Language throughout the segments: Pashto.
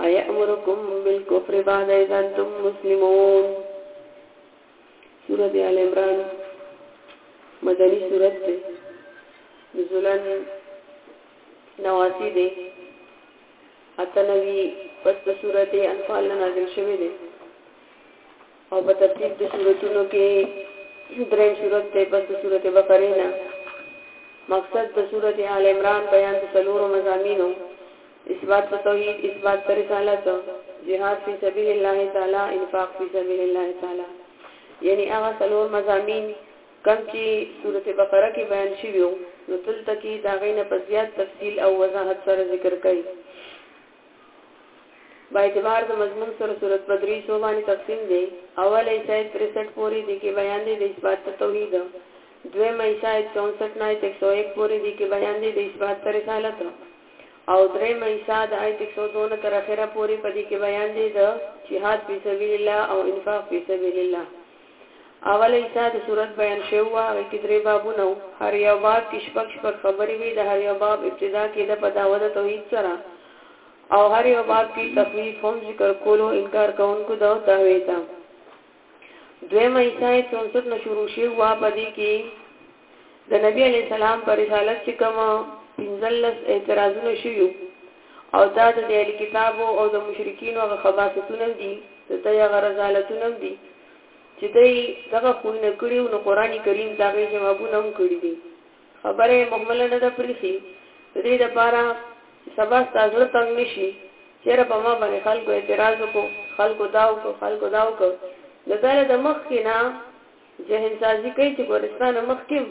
ايأمرکم بالکفر بعد اذا انتم مسلمون سورة آل عمران مدنی سورت دی نزولن نواسی دی اتنوی پس د سورت انفال نازل شوی دی او په ترتیب د سورتونو کې دریم سورت دی پس د سورت بقره نه مقصد د سورت آل عمران بیان د څلورو مضامینو اثبات توحید اثبات رسالت جهاد فی سبیل الله تعالی انفاق فی سبیل الله تعالی یعنی هغه څلور مضامین کم چې سورت بقره کې بیان شوی نو دلته کې دا غینه په زیات تفصیل او وضاحت سره ذکر کړي با اعتبار د مضمون سره صورت په درې حصو باندې تقسیم دی. اوله حصه ایت ترېسټ پورې دې کې بیان دی د اثبات د توحید. دویمه حصه ایت چونسټ نه ایت ایک سو ایک پورې دې کې بیان دی د اثبات د رسالت. او دریمه حصه د ایت ایک سو دو نه تر اخره پورې په دې کې بیان دی د جهاد فی سبیل الله او انفاق فی سبیل الله. اوله حصه د سورت بیان شوې وه، هغې کې درې بابونه وو، هر یو باب کې شپږ شپږ خبرې وې، د هر یو باب ابتدا کېده په دعوه د توحید سره او هر یو باب کې تخویف هم ذکر کولو انکار کوونکو د دعوې ته. دویمه حصه یې چونسټ نه شروع شوې وه، په دې کې. د نبي علیه السلام په رسالت چې کوم پنځلس اعتراضونه شوي وو او دا د دې اهل کتابو او د مشرکینو هغه خباثتونه هم دي، د دوی هغه رذالتونه هم دي چې دوی دغه خویونه کړي وو، نو قرآن کریم د هغې جوابونه هم کړي دي. خبره یې مهمله نه ده پرېښې، د دې لپاره چې سبا ستا زړه تنګ نه شي، چېرې په ما باندې خلکو اعتراض وکړ، خلکو دا وکړ، خلکو دا وکړ، نو دا له د مخکې نه ذهن سازي کوي چې ګورستانه مخکې هم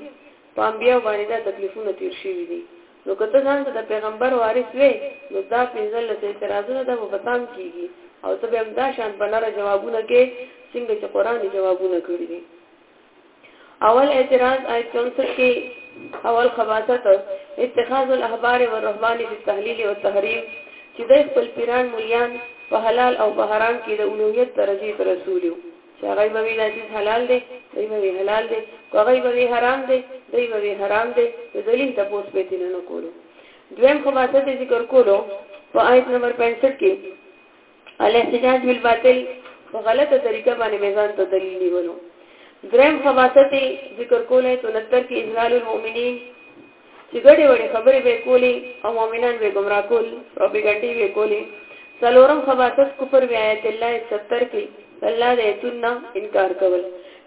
په انبیاو باندې دا تکلیفونه تیر شوي دي نو که ته ځان ته د پیغمبر وارث وې نو دا پنځلس اعتراضونه دا به پام کیږي او ته به هم دا شان په نره جوابونه کې څنګه چې قران یې جوابونه کړی دي اول اعتراض آیت 64 کې اول خباثت اتخاذ الاحبار والرهبان في التحلیل والتحریم چې د خپل پیران مليان په حلال او په حرام کې د اولویت درجه ته رسولیو چې هغوی به وي دا څیز حلال دی، دوی به وي حلال دی، که هغوی به وي حرام دی، دوی به وي حرام دی، د دلیل تپوس به یې ترینه نه کولو. دویم خباثت یې ذکر کولو په آیت نمبر 65 کې الاحتجاج بالباطل په غلطه طریقه باندې به ځان ته دلیل نیولو. دریم خباثت یې ذکر کولای تو نتر کې اذلال المؤمنین چې ګډې وډې خبرې به کولې او مؤمنان به گمراه کول پروپاګاندا به کولې څلورم خباثت کفر بیا آیت الله 70 کې الله د ایتون نه انکار کول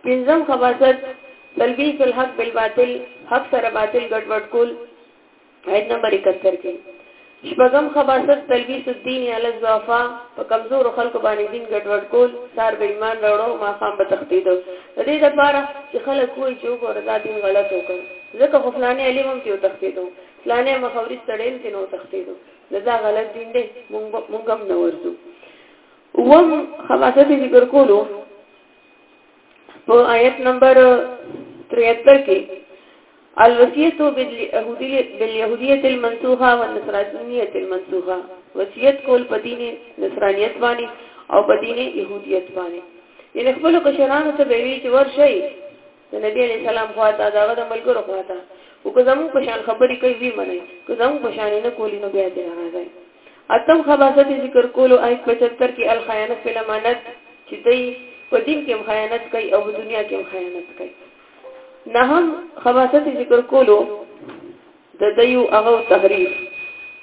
پنځم خباثت تلبیس الحق بالباطل حق سره باطل ګډوډ کول آیت نمبر 71 کې شپږم خباثت تلبیس الدین علی الضعفاء په کمزورو خلکو باندې دین ګډوډ کول، سهار به ایمان راوړه او ماښام به تښتېده، د دې لپاره چې خلک ووایي چې وګوره دا دین غلط و که نه، ځکه خو فلانی عالم هم ترې وتښتېده، فلانی مخوريز سړی هم ترې نه وتښتېده، نو دا غلط دین دی، موږ هم نه ورځو. اووم خباثت ذکر کولو. په آیت نمبر 73 کې الوصیت بالیهودیه المنسوخه والنصرانیه المنسوخه وصیت کول په دین نصرانیت باندې او په دین يهودیت باندې یعنی خپل کشرانو ته ویلي چې ورشي د نبی علی سلام خواته داغه د ملګرو خواته او که زمو په شان خبرې کوي وی مني که زمو په شان نه کولی نو بیا دې راځي اتم خباثت یې ذکر کولو آیت پچهتر کې الخیانت فی الامانت چې دی په دین کې هم خیانت کوي او په دنیا کې هم خیانت کوي نهم خباثت یې ذکر کولو د دیو هغه تحریف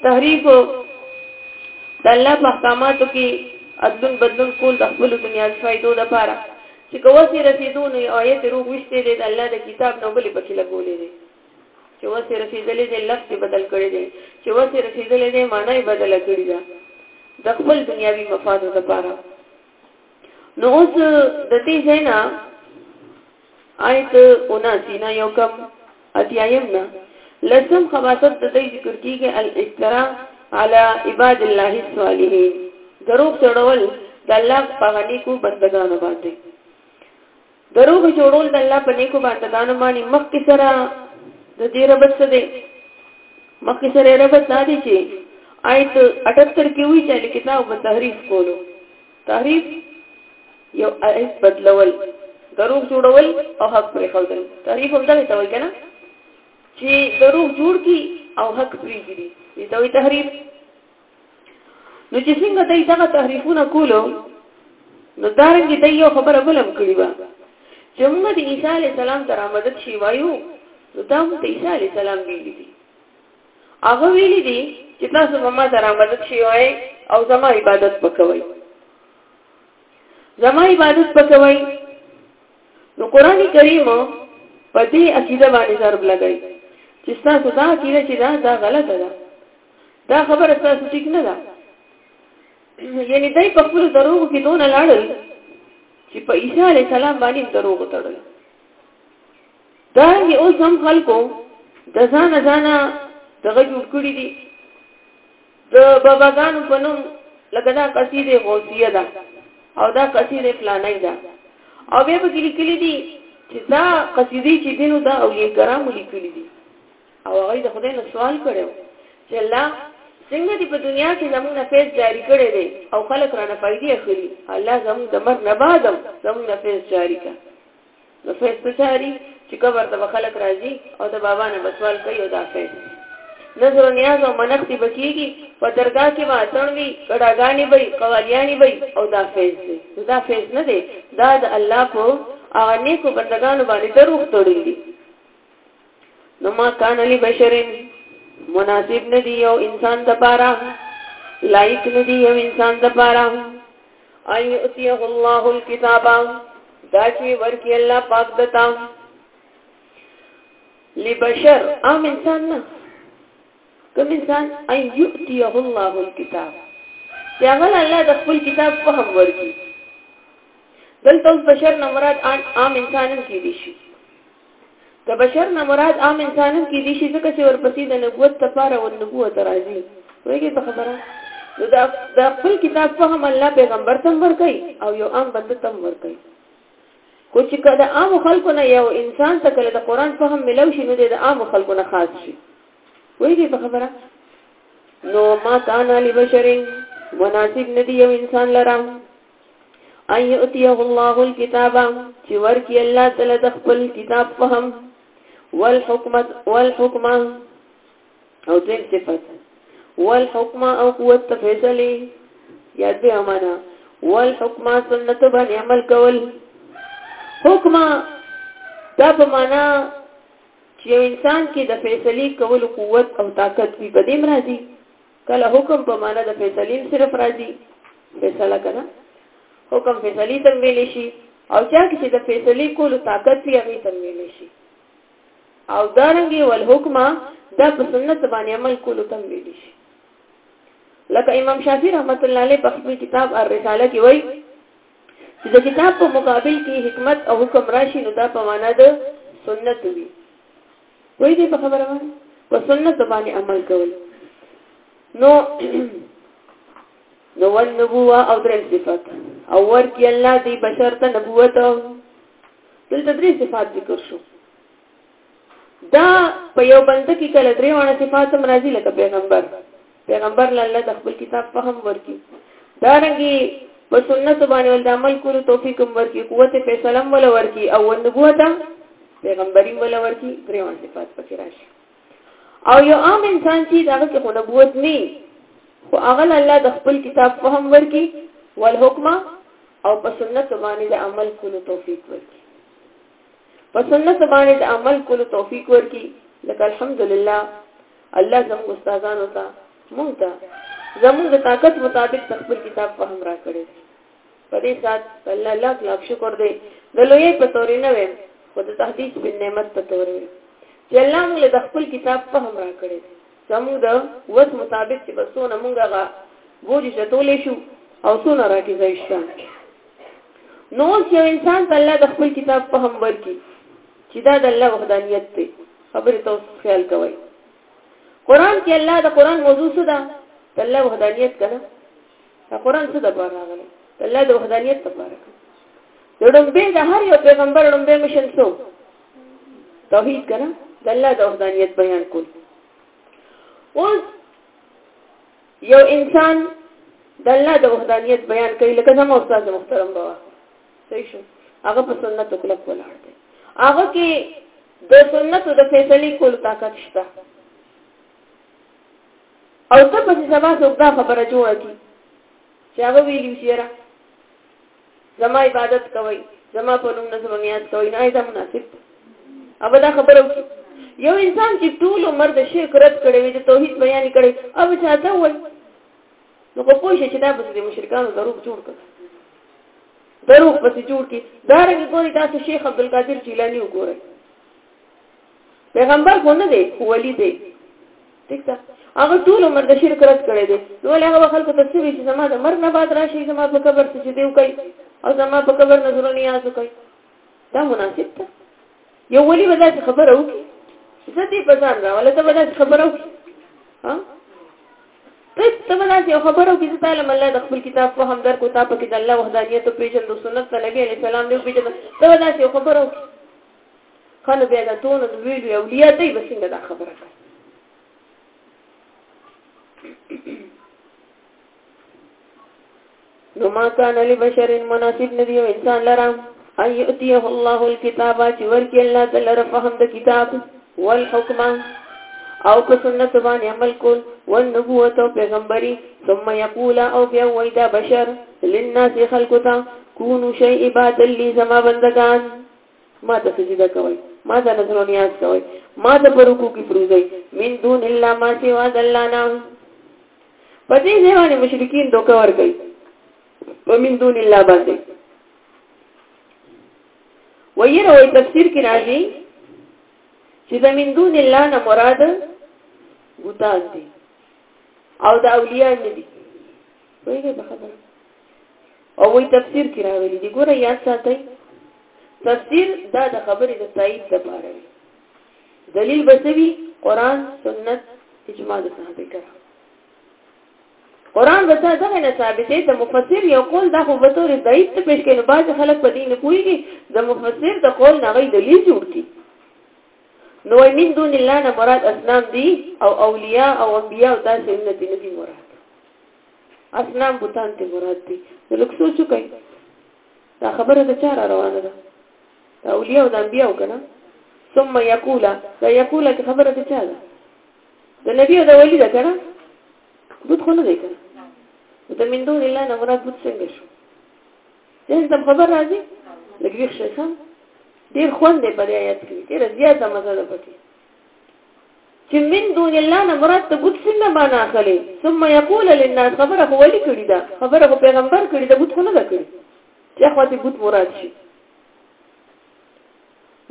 تحریف د الله په احکاماتو کې عدلون بدلون کول د خپل دنیاوي فائدو لپاره چې کوسي رسیدو نه آیت روغ وشته د الله د کتاب نو بلی پکې لګولې دي چې وسه رسیدلې دې لفظ بدل کړي دي چې وسه رسیدلې دې معنی بدل کړي ده د خپل دنیاوی مفاد لپاره نو اوس د دې زینا آیت 79 نه یو کم اتیایم نه لسم خباست د دې ذکر کیږي الاسترا علی عباد الله الصالحین دروغ چړول د الله په غنی کو بندگانو باندې د روغې جوړول د الله په نیکو بندګانو باندې مخکې سره د دې ربط څه دی مخکې سره ربط دا دی چې آیت 78 کې وی چې کتاب په تحریف کولو تحریف یو آیت بدلول دروغ جوړول او حق پرې خودل تحریف هم دا ته وایي کنه چې دروغ جوړ کی او حق پرې کړي دي ته وایي تحریف نو چې څنګه دوی دغه تحریفونه کولو نو دارنګ دی یو خبره بلم کړی و چې موږ د عیسی علی السلام تر آمدت شي وایو نو دا موږ د عیسی علی السلام ویلي دي هغه ویلي دي چې تاسو په ما تر آمدت شي وای او زما عبادت وکوي زما عبادت وکوي نو قران کریم په دې عقیده باندې ضرب لګای چې تاسو دا عقیده چې دا دا غلطه ده دا خبره تاسو ټیک نه ده یعنی دای په خپل دروغ کې دون لاړل چې په عیسی علی السلام باندې دروغ تړل دا یې اوس هم خلکو د ځان ځان دغه جوړ کړی دي د باباګانو په نوم لکه دا قصیده غوثیه ده او دا قصیده فلانه ده او به په لیکلي دي چې دا قصیده چې دینو دا او یې کرامو لیکلي دي او هغوی د خدای نه سوال کړی وو چې الله څنګه دې په دنیا کې زموږ نه فیض جاري کړی دی او خلک رانه فایدې اخلي الله زموږ د مرګ نه بعد هم زموږ نه فیض جاري کړه نو فیض څه جاري چې قبر ته به خلک راځي او د بابا نه به سوال کوي او دا فیض نظر و نیاز او منښتې به کېږي په درګاه کې به اتڼ وي کډاګانې به وي قوالیانې به وي او دا فیض دی نو دا فیض نه دی دا د الله په هغه نیکو بندګانو باندې دروغ تړل دي نو ما کان لبشرین مناسب ندی یو انسان د پاره لایق ندی یو انسان د پاره ان یؤتیه الله الكتاب دا چې ورکی الله پاک دتا لبشر عام انسان نه کوم انسان ان یؤتیه الله الكتاب چې هغه الله د خپل کتاب فهم ورکی دلته بشر نه مراد عام انسانم کې دي شي د بشر نه مراد عام انسان هم کېدی شي ځکه چې ورپسې د نبوت لپاره او نبوت راځي وایي په خبره نو دا د خپل کتاب فهم الله پیغمبر تم ورکي او یو عام بنده تم ورکي کو چې کله عام خلکو نه یو انسان ته کله د قران فهم ملو شي نو د عام خلکو نه خاص شي وایي په خبره نو ما کان علی بشرین مناسب ندی یو انسان لرم ان یؤتیه الله الكتاب چې ورکی الله تعالی د خپل کتاب فهم والحکمت والحکمه او دین صفت والحکمه او قوت فیصله یاد به امانه والحکمه سنت باندې عمل کول حکمه دا په معنا چې انسان کې د فیصله کول قوت او طاقت وي په دې مرادي کله حکم په معنا د فیصلیم صرف راځي فیصله کنه حکم فیصلی تم ویل شي او چا چې د فیصلی کولو طاقت وي هغه تم ویل شي او دارنګي ول حکم دا په سنت باندې عمل کولو تم ویل شي لکه امام شافعي رحمت الله علیه په خپل کتاب الرساله کې وایي چې د کتاب په مقابل کې حکمت او حکم راشي نو دا په معنا د سنت وي وای دې په خبره باندې په سنت باندې عمل کول نو نو ول نبوه او درې صفات او ورکی الله دی بشر ته نبوت دلته درې صفات ذکر شو دا په یو بنده کې کله درې وړه صفات مرضی لکه پیغمبر پیغمبر له الله د خپل کتاب فهم ورکړي دا رنګي په سنت باندې ول د عمل کولو توفیق هم ورکړي قوت فیصله هم ول ورکړي او نبوت پیغمبري ول ورکړي دریو صفات پکې راشي او یو عام انسان چې دا کې خو نبوت نه خو هغه الله د خپل کتاب فهم ورکړي ول حکمه او په سنت باندې د عمل کولو توفیق ورکړي په سنت باندې د عمل کولو توفیق ورکړي لکه الحمدلله الله زموږ استادانو ته موږ ته زموږ د طاقت مطابق خپل کتاب فهم را کړی په دې سات الله لاک لاک شکر دی د لوی په تورې نه ویم خو د تحدیث بن نعمت په تورې ویم چې الله موږ له خپل کتاب فهم را کړی زموږ د وس مطابق چې بسونه موږ غا بوج شتولې شو او سونه راکې ځای شته نو چې انسان ته الله د خپل کتاب فهم ورکړي چې دا د الله وحدانیت دی خبره تاسو خیال کوئ قران کې الله د قران موضوع څه ده د الله وحدانیت کنه دا قران څه د بار راغلی د الله د وحدانیت لپاره د ډومبه د هر یو پیغمبر ډومبه مشن څو توحید کنه د الله د وحدانیت بیان کول اوس یو انسان د الله د وحدانیت بیان کوي لکه زموږ استاد محترم بابا صحیح شو هغه په سنت کلک ولاړ دی هغه کې د سنت د فیصلې کول طاقت شته او ته په سبا څوک دا خبره جوړه کی چې هغه ویلی شيره زما عبادت کوي زما په نوم نظر نیاز کوي نه دا مناسب او دا خبره وکړي یو انسان چې ټول عمر د شرک رد کړي وي د توحید بیان کړي او چاته وایي نو په پوه شي چې دا پسې د مشرکانو دروغ جوړ کړ دروغ پسې جوړ کړي دا رنګ ګوري تاسو شیخ عبد القادر جیلانی وګورئ پیغمبر خو نه دی خو ولی دی ٹھیک ده هغه ټول عمر د شرک رد کړی دی نو له هغه خلکو ته سوي چې زما د مر نه بعد راشي زما په قبر ته چې دیو کوي او زما په قبر نظر نه یاز کوي دا مناسب ده یو ولی به دا خبره وکړي ستې پسان را ولا ته به دا خبره وکړي ها ته به داسې یو خبر او کیسه تعالی الله د خپل کتاب په هم در کو تا په کې د الله وحدانیت پیژند او سنت د نبی علی سلام دی پیژند ته به داسې یو خبر او خانه بیا د تون د ویلو اولیاء دی به څنګه دا خبره کوي نو ما کان لبشر مناسب ندی یو انسان لره ان یؤتیه الله الكتاب چې ورکړي الله تعالی ر فهم د کتاب والحکم او په سنت باندې عمل کول والنبوت او پیغمبري ثم یقول او بیا وایدا بشر للناس خلقتا کونو شی عباد لی زما بندگان ما ته سجده کوي ما ته نظر نیاز کوي ما ته پر رکوع کې پروزي من دون الا ما سوا د الله نه په دې ځای باندې مشرکین دوکه ورکړي ومن دون الله باندې ویره وای تفسیر کې راځي چې د من دون الله نه مراد بوتان دي او د اولیاء نه دي ویره په خبره او وی تفسیر کې راغلي دي ګوره یاد ساتئ تفسیر دا د خبرې د تایید لپاره دی دلیل بسوی قران سنت اجماع د صحابه کرام قران بچا دغه نه ثابتې د مفسر یو قول د خو به تور ضعیف ته پیش کینو باز خلک په دې نه پويږي د مفسر د قول نه غي دلیل جوړ کی نو من دون الله نه مراد اسلام دی او اولیاء او انبیاء او داسې نه دي نه دي مراد اسلام بوتان ته مراد دي نو لکه سوچ کوي دا خبره د چاره روانه ده اولیاء او د انبیاء کنه ثم یقول دا یقول کی خبره ته چا ده د نبی او د ولی ده کنه بوت خو نه دی کنه د من دون الله نه مراد بوت څنګه شو دې تم خبر راځي لګوي شیخه ډیر خوند دی په آیات کې ډیر زیاته مزه ده پکې چې من دون الله نه مراد ته بوت څنګه معنا اخلي ثم یقول للناس خبره هو لي کړی دا خبره هو پیغمبر کړی دا بوت خو نه کړی یا خو دې بوت مراد شي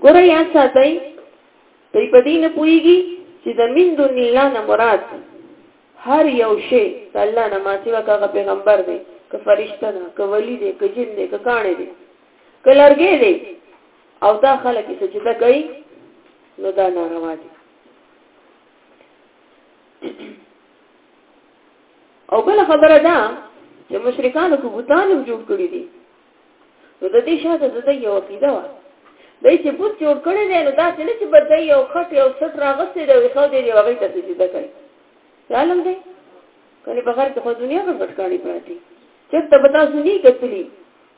ګوره یاد ساتئ دوی په دې نه پوهېږي چې د من دون الله نه مراد هر یو شی د الله نه ما سوا که پیغمبر دی که فرشته ده که ولی دی که جن دی که کاڼی دی که لرګی دی او دا خلک یې سجده کوي نو دا ناروا دي او بل خبره ده چې مشرکانو کو بوتان هم جوړ کړی دي نو د دې شاته د دې یو عقیده و د چې بوت جوړ کړی دی نو دا څه چې بدای یو خټ یو څټ راغستې دی او خو دې یو غي ته سجده کوي عالم دی کله په غر کې خو دنیا په غټ کاڼي پراتی چې ته به تاسو نه کتلی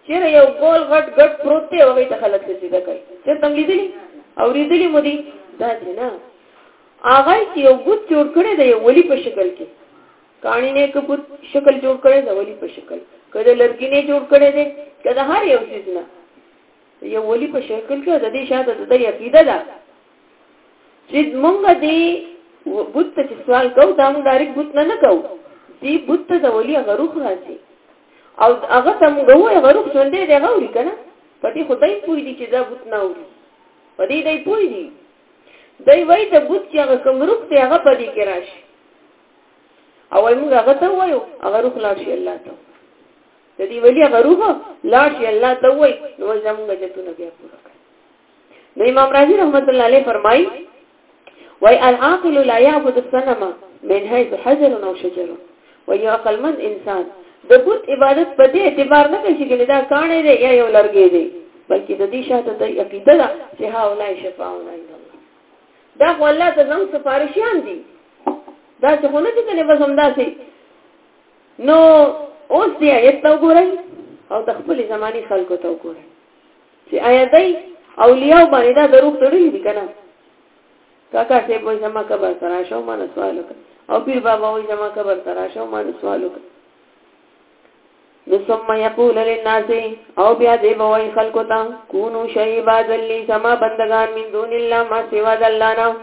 چیرې یو ګول غټ غټ پروت دی هغه ته خلک سجده کوي چې تم لیدلی او لیدلی مو دي دا نه هغه چې یو بت جوړ کړي د یو ولی په شکل کې کانی نه کو بت شکل جوړ کړي د ولی په شکل کله لرګي نه جوړ کړي دي کله هر یو څه نه یو ولی په شکل کې د دې شاته د دې عقیده ده چې مونږ دې بت چې سوال کو دا مونږ ډایرک بت نه نه کو دې بت ته د ولی غروخ راځي او هغه ته مونږ وې غروخ ژوندې دی غوړي کنه پدې خدای پوي دي چې دا بت نه وي پدې دای پوي دي دوی وای د بوت چې هغه کوم روح دی هغه په دې کې راشي او وای موږ هغه ته وایو هغه روح لاړ شي الله ته د دې ویلي هغه روح لاړ شي الله ته وای نو زموږ جتونه بیا پوره کړ نو امام رازي رحمت الله علیه فرمایي وای العاقل لا يعبد الصنم من حيث حجر او شجر و یو عقلمند انسان د بت عبادت په دې اعتبار نه کوي چې ګنې دا کاڼی دی یا یو لرګی دی بلکې د دې شاته د عقیده ده چې هاولای شفاعون عند الله دا خو الله ته زموږ سفارشیان دي دا چې خو نه دي کنه بس همداسې نو اوس دې آیت ته وګورئ او د خپل زماني خلکو ته وګورئ چې آیا دای اولیاء باندې دا دروغ تړلې دي کنه کاکا صیب وای زما قبر ته راشه او مانه سوال وکړه او پیر بابا وای زما قبر ته راشه او مانه سوال وکړه نو ثم یقول للناس او بیا دې بوای خلق ته کونو شیبا ذلی سما بندگان من دون الله ما سوا د الله نه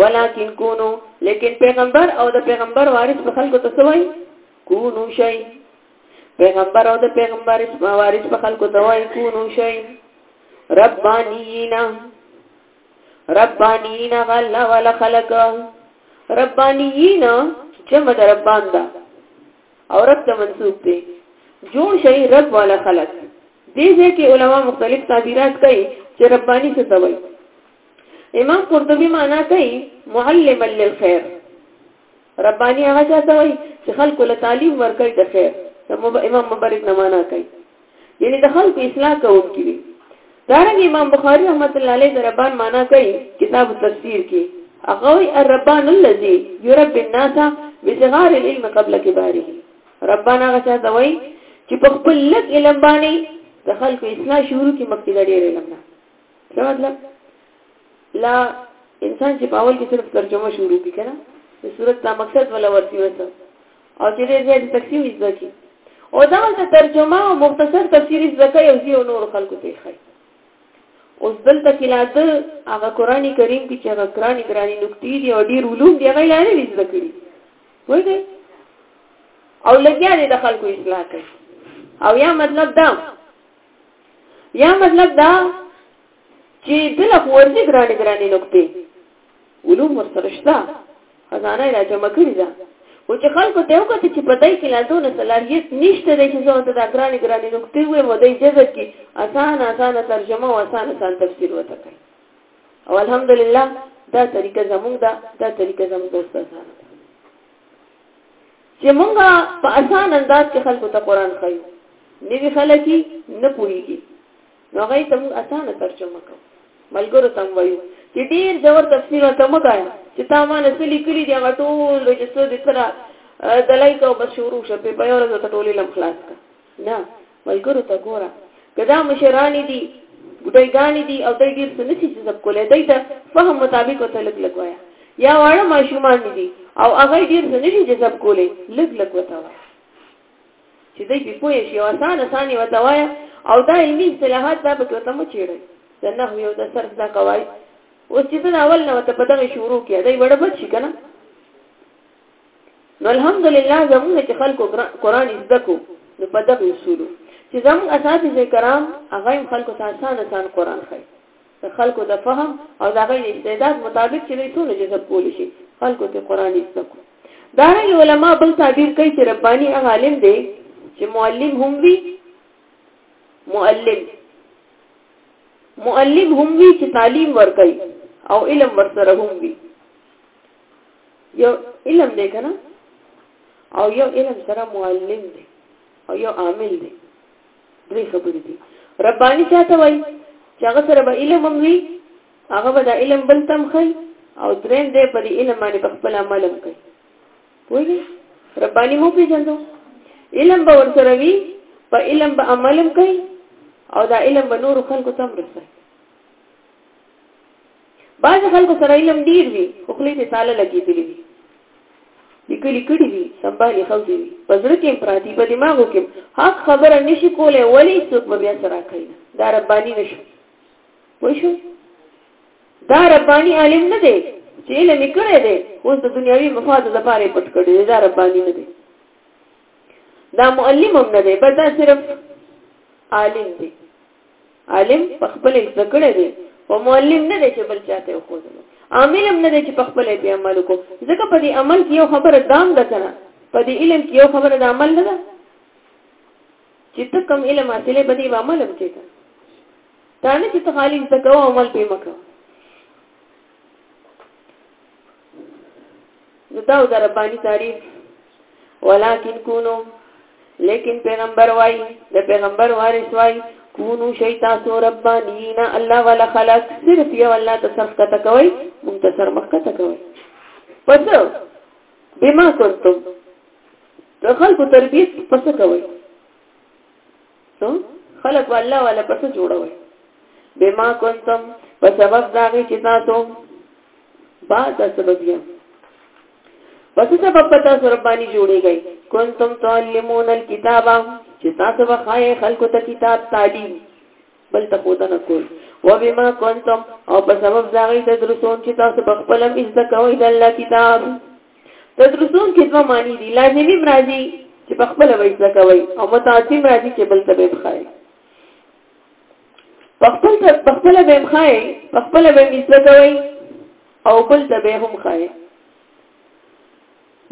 ولکن کونو لیکن پیغمبر او د پیغمبر وارث په خلق ته سوای کونو شی پیغمبر او د پیغمبر وارث په خلق ته وای کونو شی ربانینا ربانیین هغه الله والا خلق ربانیین جمع د ربان دا او رب ته منسوب دی جوړ شي رب والا خلق دې ځکه علما مختلف تعبیرات کوي چې ربانی څه ته وایي امام قرطبي معنا کوي معلم للخير ربانی هغه چا ته وایي چې خلکو له تعلیم ورکړي د خیر امام مبارک نه معنا کوي یعنی د خلکو اصلاح کوونکی وي دارنګ امام بخاری رحمت الله علیه د ربان معنا کوي کتاب تفسیر کې هغه وی الربان الذي يربي الناس بصغار العلم قبل كباره ربان هغه چا ته وایي چې په خپل لږ علم باندې د خلکو اصلاح شروع کې مخکې لري علم نه څه مطلب لا انسان چې په اول کې صرف ترجمه شروع کی کنه د صورت دا مقصد ولا ورسی وسه او چې دې زیات تفسیر زده کی او دا ته ترجمه او مختصر تفسیر زده کوي او یو نور خلکو ته ښایي اوس دلته کې لاته هغه قرآني کریم کې چې هغه قرآني قرآني نکتې دي او ډېر علوم دی هغه لاره دي زده کړی وایي او لګیا دي د خلکو اصلاح کوي او یا مطلب دا یا مطلب دا چې بلا خو ورني ګرانې ګرانې نقطې علوم ورسره شته خزانه یې راجمع کړې ده او چې خلکو ته وکړي چې په دای کې لا دونه صلاحیت نشته دی چې زه ته دا ګرانې ګرانې نقطې وې و دای جذب کې اسانه اسانه ترجمه او اسانه اسان تفسیر وته کوي او الحمدلله دا طریقه زمونږ ده دا طریقه زمونږ د استادانو ده چې مونږه په اسان انداز کې خلکو ته قران خایو نوی خلک نه پوهیږي نو هغه ته موږ اسانه ترجمه کوو ملګرو تم وایو چې ډیر ژور تفسیر ته مګایا چې تا مال سلی کړی دی غټول رجستر دې تر دلای کو بس شروع شپه په یو ورځ ته ټولې لم خلاص کا نه ملګرو ته ګوره کدا مشرانی دي ګډای ګانی دي او دای ډیر څه نشي چې سب کولای دای ته فهم مطابق ته لګ لګوایا یا واړه ماشومان دي او هغه ډیر څه نشي چې سب کولای لګ لګ وتا وای چې دای په پوهه شي او آسان آسان یې وتاوایا او دا علمي اصطلاحات دا په کوته مو چیړل د نحو یو د صرف دا قواعد اوس چې دا اول نه وته په دغه شروع کې دای وړ بچ شي کنه نو الحمدلله زموږ چې خلکو قران زده کو نو په دغه اصول چې زموږ اساتذه کرام هغه خلکو ته آسان آسان قران خای د خلکو د فهم او د هغوی د استعداد مطابق چې دوی څونه جذب کولی شي خلکو ته قرآن یې زده کړو دارنګه علما بل تعبیر کوي چې رباني هغه عالم دی چې معلم هم وي معلم معلم هم وي چې تعلیم ورکړي او علم ورسره هم وي یو علم دی کنه او یو علم سره معلم دی او یو عامل دی درې خبرې دي رباني چاته وایي چې هغه سره به علم هم وي هغه به د علم بل تم خي او درېم دې په دې علم باندې په خپل عمل هم کوي وایي رباني مو پیژندو علم به ورسره وي په علم به عمل هم کوي او دا علم به نور خلکو تم رسوي بعض خلکو سره علم ډیر وي خو خلی دې ساله لګېدلی وي لیکلي کړي دي سمبالي خوځي وي په زړه کې پراتی په دماغو کې حق خبره نشي کولای ولی څوک به بیا سره کوي دا ربانی نشو وای شو دا ربانی عالم نه دی چې علم کړی دی خو د دنیوي مفاد لپاره پټ کړی دی دا ربانی نه دی دا معلم هم نه دی بس دا صرف عالم دی عالم په خپل زده کړی دی او معلم نه دی چې بل چاته یې ښودلو عامل هم نه دی چې په خپل یې پې عمل وکړو ځکه په دې عمل کې یو خبره دام ده که نه په دې علم کې یو خبره د عمل نه ده چې ته کوم علم حاصلې په دې به عمل هم کېږه دا نه چې ته خالي زده کوه عمل پې مه کوه نو دا د ربانی تعریف ولکن کونو لیکن پیغمبر وای د پیغمبر وارث وای کونو شیطا سو ربانین الله ولا خلق صرف یو الله ته صرف کته کوي مونږ ته سر مخ کته کوي پس بما کنتم د خلکو تربیت پس کوي نو خلق والله ولا پس جوړوي بما کنتم په سبب داغه چې تاسو با د سبب یې پس سبب پتا سربانی جوړیږي کنتم تعلمون الكتاب چې تاسو وخایې خلکو ته کتاب تعلیم بل ته خود نه کول و بما کنتم او په سبب داغه تدرسون چې تاسو په خپل مزه کوي د الله کتاب تدرسون کې دوه معنی دي لازمي مرادي چې په خپل وای څه کوي او متعدي مرادي چې بل څه به بخای په خپل په خپل به بخای په خپل به څه کوي او بل څه به هم خای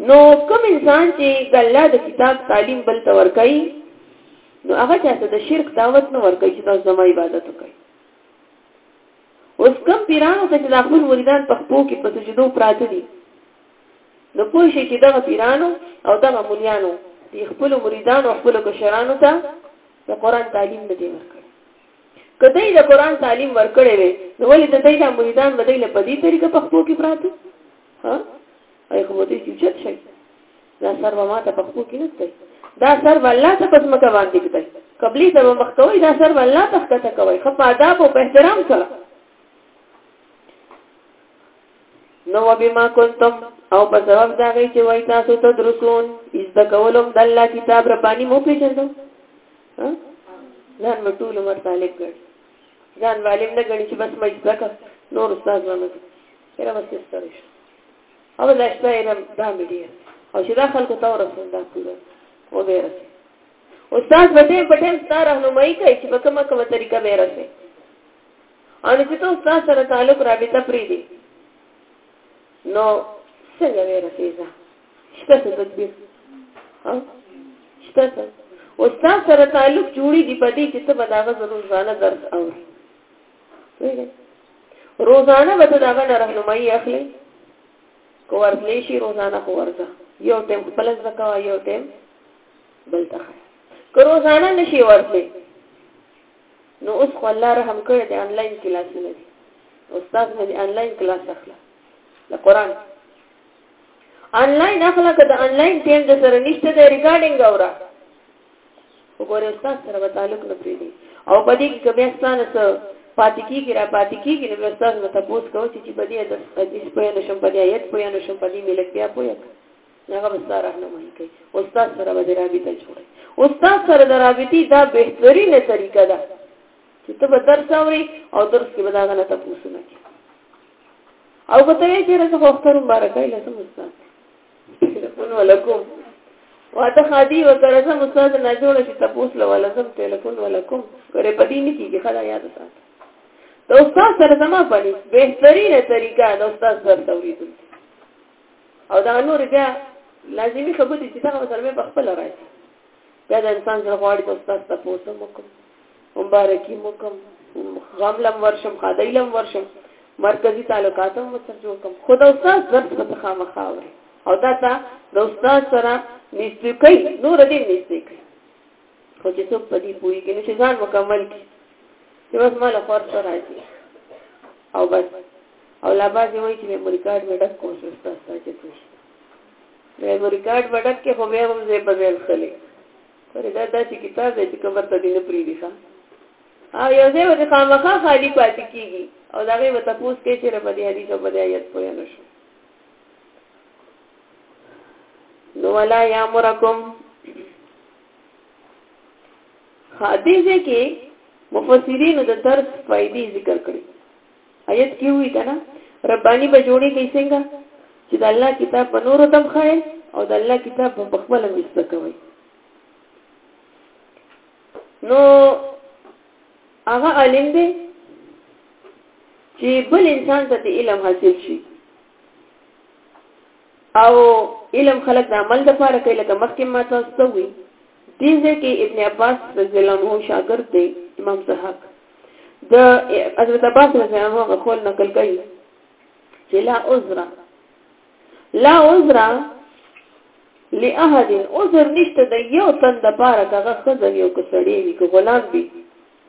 نو کوم انسان چې د الله د کتاب تعلیم بل ته ور کوي نو هغه چاته د شرک دعوت نه ورکړي چې تاسو زما عبادت وکړي اوس کوم پیرانو ته چې د خپل مریدان په خپو کې په سجدو پراته دي نو پوه شي چې دغه پیرانو او دغه مليانو د خپل مریدان او خپل کشرانو ته د قران تعلیم نه دی ورکړ کله د قران تعلیم ورکړې وي نو ولې د دې د مریدان بدیل په دې طریقه په خپل کې پراته ها اي خو دې چې چت شي دا سر به ماته په خپل کې نه کوي دا سر به الله ته پس مکه باندې کوي قبلي ته به مخ کوي دا سر به الله ته ښکته کوي خو په آداب او په احترام سره نو وبما كنتم او په سبب دا غي چې وای تاسو ته درسون از د کولم د الله کتاب ربانی مو پیژندو ځان مټول عمر طالب ګړ ځان والیم نه ګړي چې بس مې ځکه نور استاد باندې کړه بس ستاره او دا شته علم دا میډیا او چې دا خلکو ته ورسول دا پوره و به رسي استاد به ټیم په ټیم ستاره راهنمایي کوي چې په کومه کومه طریقه به رسي ان چې ته استاد سره تعلق رابطه پری دی نو څنګه به رسي ځه شته څه تدبیر ها شته څه استاد سره تعلق جوړي دی په دې چې ته به دا غو ځانه درس اوري روزانه به ته دا غنه راهنمایي اخلي کو ورتلی شي روزانه خو ورځه یو ټیم خپل زکا یو ټیم بل ته که روزانه نشي ورتلی نو اوس خو الله رحم کړی دی انلاین کلاسونه دي استاد مې دی انلاین کلاس اخلا د قران انلاین اخلا که د انلاین ټیم د سره نشته د ریکارډینګ اورا وګوره استاد سره به تعلق نه پریدي او په دې کې که بیا ستانه سره پاتې کیږي را پاتې کیږي نو بیا استاد مته پوس کوي چې په دې د حدیث په نه شم په دې آیت په نه شم په دې ملک بیا پوهه هغه به ستاره نه مې کوي استاد سره به رابطه جوړي استاد سره د رابطي دا بهترینه طریقه ده چې ته به درس اوري او درس کې به دا نه تاسو نه کوي او کته یې چې راځه وختونو مبارکه لسم استاد تلفون ولکم واته خادي او تر زم استاد نه جوړ شي تاسو له ولزم تلفون ولکم ګره پدې نه کیږي خدای یاد سات دا استاد سره زما پني بهترینه طریقه دا استاد سره تورید او دا نور بیا لازمی خبرې چې دا سره په خپل راځي بیا د انسان زړه غواړي چې تاسو ته پوسه وکم مبارکي وکم غم لم ورشم خدای لم ورشم مرکزی تعلقات هم سره جوړ کوم خو دا استاد درس په خامخا وره او دا تا د استاد سره نږدې کوي نور دې نږدې کوي خو چې څوک په دې پوي کې نشي ځان مکمل کی چې بس مال خور سره راځي او بس او لا باز وایي چې مې مریکارډ مې ډک کوم استاد سره چې دا یو ریکارډ وډک کې خو به هم زه په ځای خلې پرې دا داسې کتاب دی چې کبر ته دې نه پریدي ښه او یو ځای به خامخا خالی پاتې کیږي او دا غي به تاسو کې چې رب دې حدیث او بدې آیت پوه نه شو نو ولا یامرکم حدیث کې مفسرین د ترس فائدې ذکر کړې آیت کې وی کنه ربانی به جوړی کوي څنګه چې د الله کتاب به نور تم خای او د الله کتاب په خپل مست کوي نو هغه عالم دی چې بل انسان ته علم حاصل شي او علم خلق د عمل د پاره کوي لکه مخکې ما تاسو ته وی دې ځای کې ابن عباس رضی الله عنه شاګرد دی امام زهاک د حضرت عباس رضی الله عنه غخول نقل کوي چې لا عذر لا عذر لاحد عذر نشته د یو تن د پاره کغه خزن یو کسړی وي که غلام وي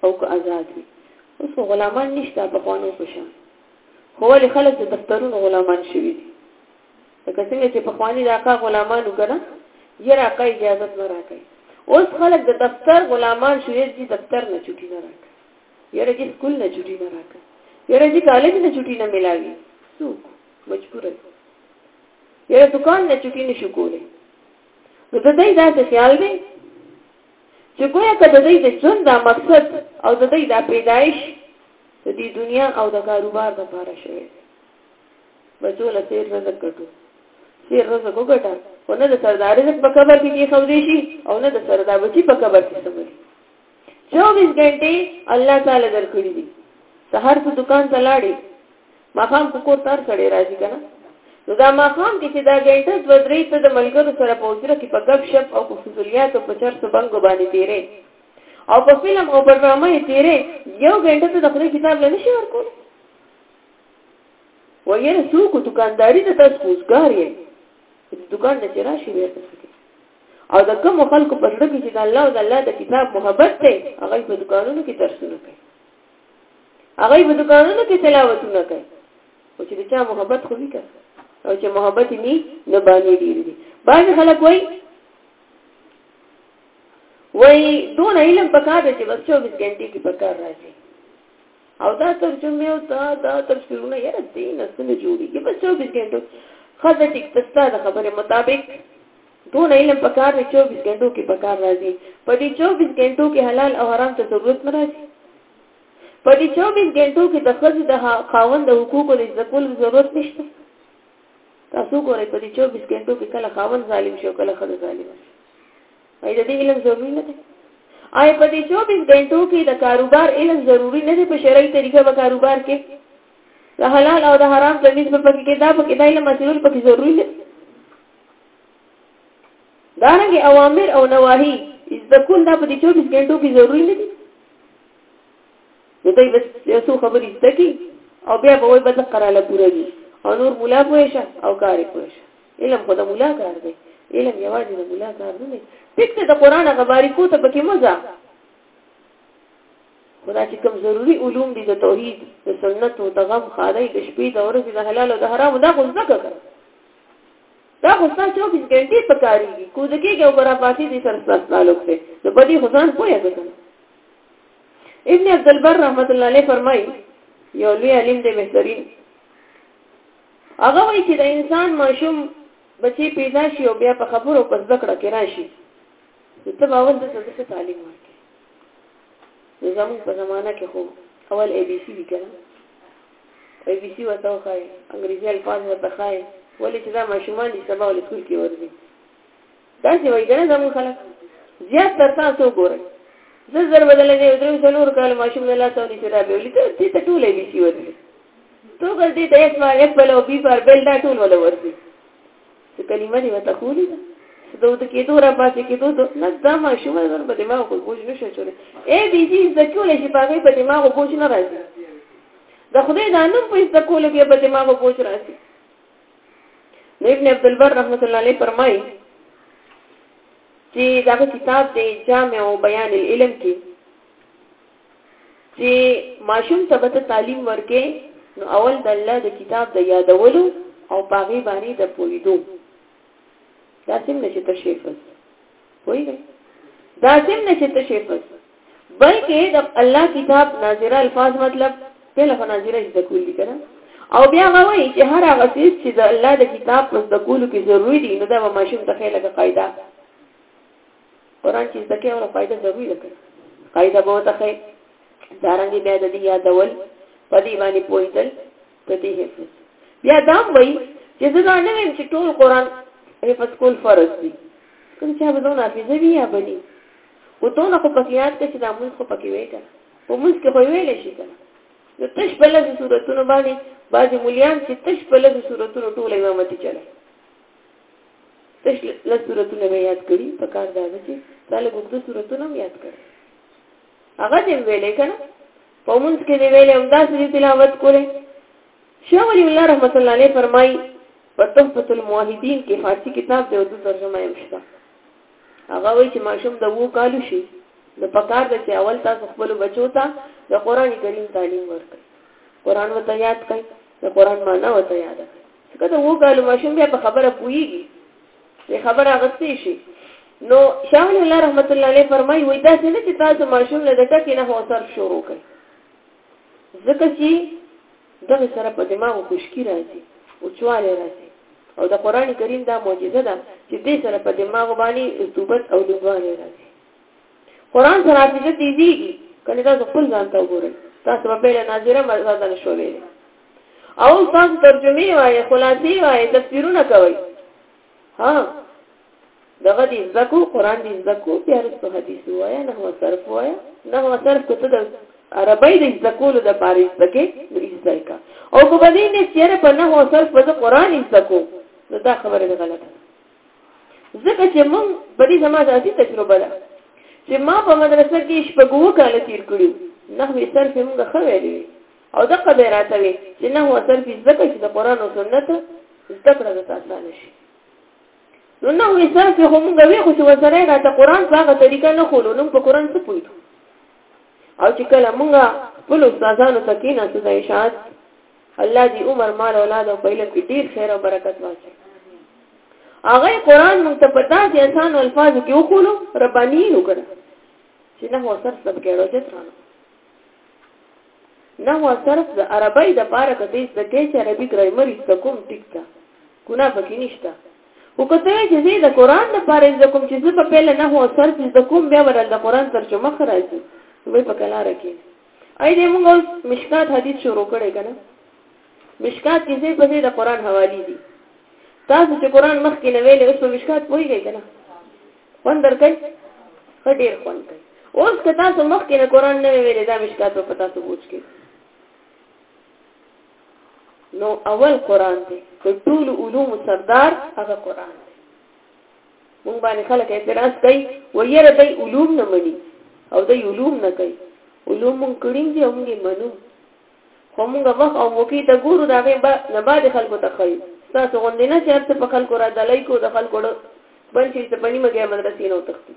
او که آزاد وي اوس غلامان نشته په قانون کې خو ولې خلک د دفترونو غلامان شوي دي لکه څنګه چې پخواني د آقا غلامانو کنه یې راکا اجازه نه راکړي اوس خلک د دفتر غلامان شوې چې دفتر نه چټي نه راکړي یره چې سکول نه چټي نه راکړي یره چې کالج نه چټي نه ملاوي څوک مجبور دی یره دکان نه چټي نه شو کوله نو د دې دا خیال دی چې ګویا که د دې د ژوند دا مقصد او د دې دا پیدایش د دې دنیا او د کاروبار لپاره شوی بچو له تیر رزق ګټو تیر رزق وګټه خو نه د سردار رزق په قبر کې کې خوځې شي او نه د سردار بچي په قبر کې سمري 24 غنټه الله تعالی درکړي دي سحر ته دکان ته لاړې ماقام کو کور تر سړې راځي کنه نو دا ماقام کې چې دا غنټه د ودرې ته د ملګرو سره پوزره کې په غب شپ او په فضولیات او په چر څه بنګ باندې تیرې او په فلم او په ډرامه یې تیرې یو غنټه ته د خپل کتاب لنی شي ورکول وایره څوک دکانداری ته تاسو کوزګار یې د دکان نه چې راشي بیا تاسو کې او د کوم خلکو په سره کې چې د الله او د الله د کتاب محبت دی هغه په دکانونو کې درسونه کوي هغه په دکانونو کې تلاوتونه کوي او چې د چا محبت خو وکړي او چې محبت ني نه باندې ډیر دي بعض خلک وایي وایي دون علم پکاره چې بس 24 غنټې کې پکار راځي او دا ترجمه او دا دا تفسیرونه یې دې نه څنګه جوړیږي په 24 غنټو خزه ټیک تستا د خبره مطابق دون علم پکار دی 24 غنټو کې پکار راځي په دې 24 غنټو کې حلال او حرام ته ضرورت نه راځي په دې 24 غنټو کې د خزه د خاوند د حقوقو د ذکر ضرورت نشته تاسو ګورئ په دې 24 غنټو کې کله خاوند ظالم شو کله خزه ظالم شو وای د دې علم ضروری نه دی آی په دې 24 غنټو کې د کاروبار علم ضروری نه دی په شرعي طریقه به کاروبار کې د حلال او د حرام د نسبت په کې دا په کې د علم مسلول په کې ضروری نه دا رنګ اوامر او نواهی د کول دا په دې 24 غنټو کې ضروری نه دي نو دوی بس یو څو خبرې زده کی او بیا به وایي بس قراله پوره دي او نور مولا پوه شه او کار پوه شه علم خو د مولا کار دی علم یوازې د مولا کار نه دی ټیک ته د قران غباري کو ته پکې مزه خدا چې کوم ضروری علوم دي د توحید د سنت او د غم خالي د شپې د ورځې د حلال او د حرام دا خو ځکه کړ دا خو څه 24 غنټې پکاري دي کو ځکه کې اوپر پاتې دي سر سره تعلق دی د بدی حسین پوهه ده ابن عبد البر رحمت الله علیه فرمایي یو لوی علم دی بهترین هغه وایي چې د انسان ماشوم بچی پیدا شي او بیا په خبرو او په زده کړه کې راشي نو ته به اول د څه څه تعلیم ورکړې زموږ په زمانه کې خو اول اي بي سي وی کړه اي بي سي وته وخای انګریزي الفاظ وته خای ولې چې دا ماشومان دي سبا ولې کور کې ورځي داسې وایي کنه زموږ خلک زیات تر تاسو وګورئ زه زر بدل دی درو څلور کال ماشوم له لاسه ونی سره به ولې ته دې ته ټول بي سي ورته تو کړ دې ته اس بار اف بل او بي بار بل دا ټول ولا ورته څه کلمه دی وته خولي دا سدو د کېدو را پاتې کېدو نه دا ماشوم زر په دماغ کو بوج نشو چولې اي بي سي د ټول شي پاګې په دماغ بوج نه راځي د خدای د انم په استقول بیا په دماغ بوج راځي نو ابن عبد البر رحمت الله علیه فرمایي چې داغه کتاب دی جامع او بیان العلم کې چې ماشوم ته به تعلیم ورکې نو اول د الله د کتاب د یادولو او پاغي باندې د پویدو دا څنګه چې تشریف پوهیږئ دا سم نه چې ته شیفت بلکې د الله کتاب ناظره الفاظ مطلب پهله خو ناظره چې د کول دي کنه او بیا غوي چې هر هغه څه چې د الله د کتاب پس د کولو کې ضروری دي نو دا به ماشوم ته خیله کې قاعده قرآن چې زده کوي او قاعده ضروری ده قاعده به ته خې دارنګي بیا د دې یادول په دې باندې پوهیدل په دې حفظ بیا دا وایي چې زه دا نه ویم چې ټول قران حفظ کول فرض دي کوم چې به دونه حافظه وي یا بلی او ته نه خو پکې یاد کړې چې دا موږ خو پکې وې کړه په موږ کې خو ویلې شي کنه نو تش په لږ صورتونو باندې بعضې مليان چې تش په لږ صورتونو ټول امامتي چلای تش لږ صورتونه به یاد کړي په کار دا چې دا لږ وګړو صورتونه یاد کړي هغه دې ویلې کنه په مونږ کې دی ویلې هم داسې دی تلاوت کوله شیخ ولی الله رحمت الله علیه فرمایي په تحفۃ الموحدین کې فارسی کتاب دی او د ترجمه یې مشته هغه وایي چې ماشوم د وو کالو شي نو پکار د چې اول تاسو خپل بچو ته د قران کریم تعلیم ورکړئ قران وته یاد کړئ د قران معنی وته یاد کړئ څنګه د وو کالو ماشوم بیا په خبره پويږي دې خبره اغستې شي نو شاه ولی الله رحمت الله علیه فرمایي وای دا څنګه چې تاسو ماشوم له ټکی نه هوسر شروع کړئ ځکه چې دغه سره په دماغ خوشکی راځي او چواله راځي او د قران کریم دا معجزه ده چې دې سره په دماغ باندې رطوبت او لږواله راځي قران سره حافظه تیزیږي کله تاسو خپل ځان ته وګورئ تاسو په پیله ناظره مرزا ته نشو ویلي او تاسو ترجمه وای خلاصي وای تفسیرونه کوي ها دغه دې زکو قران دې زکو بیا رسو حدیث وای نه هو صرف وای نه هو صرف ته د عربی د زکول د پاره زکه نو زکا او په دې نه چیرې په نه هو صرف په قران زکو نو دا خبره غلطه ځکه چې مونږ په دې زموږ ذاتي تجربه ده چې ما په مدرسه کې شپږو کال تیر کړو نحوی صرف موږ خو ویلې او دقه به راته وي چې نه هو صرف ځکه چې د قران او سنت زده کړه د تاسو نشي نو نه وي صرف هم غوي خو چې وسره راته قران په هغه طریقه نه خولو نو په قران څه پوي او چې کله مونږه خپل استادانو ته کې نه څه اشاعت الله دې عمر مال اولاد او پهله کې ډیر خیر او برکت واچي هغه قران مونږ ته پتا چې آسان الفاظ کې وکولو ربانی وکړه چې نه هو صرف سب کې راځي ترانه نحو صرف د عربی د پاره که ته زده کوې چې عربي ګرایمر زده کوم ټیک ده ګناه پکې نشته خو که ته چې زه د قران د پاره زده کوم چې زه په پیله نحو صرف زده کوم بیا ورل د قران ترجمه خراځي وې په کلا راکې اې دې موږ اوس مشکات حدیث شروع کړي کنه مشکات کې زه په دې د قران حوالی دي تاسو چې قران مخکې نه ویلې اوس په مشکات پوهیږئ کنه خوند درکې خو ډیر خوند کوي اوس که تاسو مخ کې نه قران نه ویلې دا مشکات په تاسو بوج کې نو اول قران دی د ټول علوم سردار هغه قران دی مونږ باندې خلک اعتراض کوي ویره دی علوم نه مني او دی علوم نه کوي علوم مونږ کړی دی او مونږ منو خو موږ وخت او موقع ته ګورو دا غي با نه بعد خلکو ته خي تاسو غوندې نه چې هر څه په خلکو را دلای کو د خلکو ډو بن شي ته پني مګه مدرسې نو تختی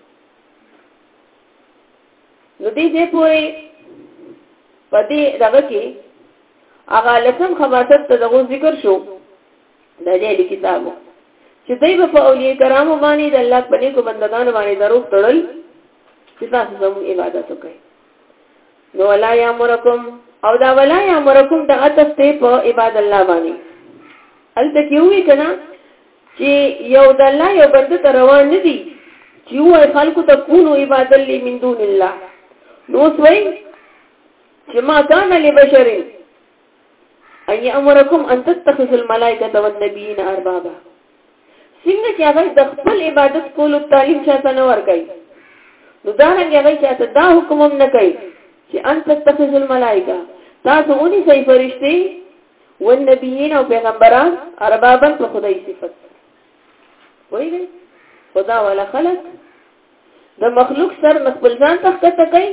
نو دې دې پوری پدې دغه کې هغه لسم خباست ته دغه ذکر شو د دې کتابو چې دوی په اولیاء کرامو باندې د الله په نیکو بندگانو باندې دروغ تړل چې تاسو زموږ عبادت وکړئ نو ولا یامرکم او دا ولا یامرکم د عطف ته په عباد الله باندې الته کې وی کنه چې یو د الله یو بنده ته روان نه دي چې وای خلکو ته کونو عباد الله من دون الله نو سوي چې ما کان لبشر ان یامرکم ان تتخذوا الملائکه والنبیین اربابا څنګه چې هغه د خپل عبادت کولو تعلیم چاته نه ورکړي نو دا رنګ هغه چاته دا حکم هم نه کوي چې ان تتخذوا الملائکه تاسو اونې سي فرشتي والنبیین او پیغمبران اربابا په خدای صفت وایي خدا ولا خلق د مخلوق سر نه خپل ځان تخته کوي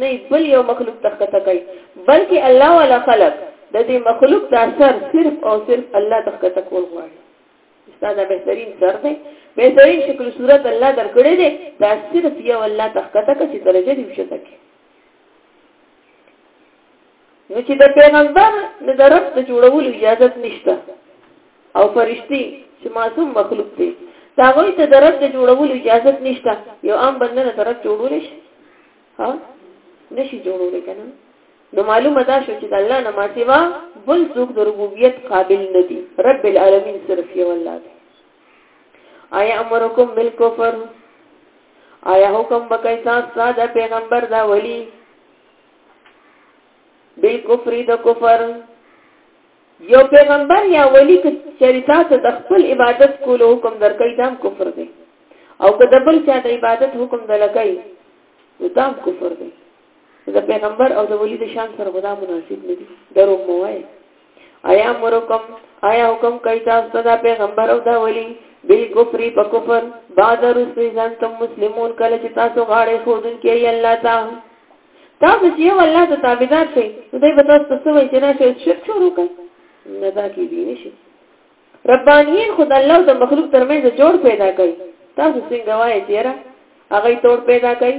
نه بل یو مخلوق تخته کوي بلکې الله ولا خلق د دې مخلوق دا سر صرف او صرف الله تخته کول غواړي استاد بهترین سر دی بهترین شکل صورت الله درکړي دی دا صرف یو الله تخته کوي چې درجه دې وشته نو چې د پیغمبر نه د رب د جوړولو اجازه نشته او فرشتي چې معصوم مخلوق دی دا غوي ته د رب د جوړولو اجازه نشته یو عام بنده نه د رب جوړول شي ها نشي جوړول کنه نو معلومه ده شو چې د الله نه ما سیوا بل څوک د ربوبیت قابل نه دی رب العالمین صرف یو الله دی آیا امرکم بالکفر آیا حکم وکای تاسو دا پیغمبر دا ولی بل کفر د کفر یو پیغمبر یا ولی که چریتا ته د خپل عبادت کولو حکم درکې دام کفر دی او که د بل چا د عبادت حکم دلکې نو دام کفر دی د پیغمبر او د ولی د شان سره غدا مناسب نه دي درو موای ایا مرکم ایا حکم کوي تاسو ته دا پیغمبر او دا ولی بل کفر په کفر بعد رسل ځان تم مسلمون کله چې تاسو غاړې خودن کوي الله تعالی تاسو چې یو الله ته تابعدار شئ نو دوی به تاسو ته وایي چې راشه شرک شروع کړئ نه دا کې دی نشي ربانیین خود الله او د مخلوق ترمنځ جوړ پیدا کوي تاسو څنګه وایي چې را هغه تور پیدا کوي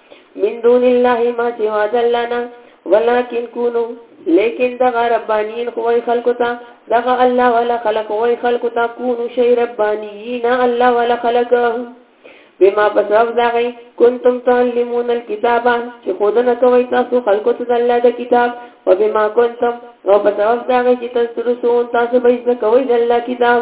من دون الله ما سوا دلانا ولكن كونو لیکن دغه ربانیین خوای خلکو ته دغه الله ولا خلق وای خلکو ته کونو شی ربانیین الله ولا خلق بما بسبب دغه کنتم تعلمون الكتاب چې خودنه کوي تاسو خلکو ته الله د کتاب او بما کنتم او بسبب دغه چې تاسو تاسو به ځکه کوي د الله کتاب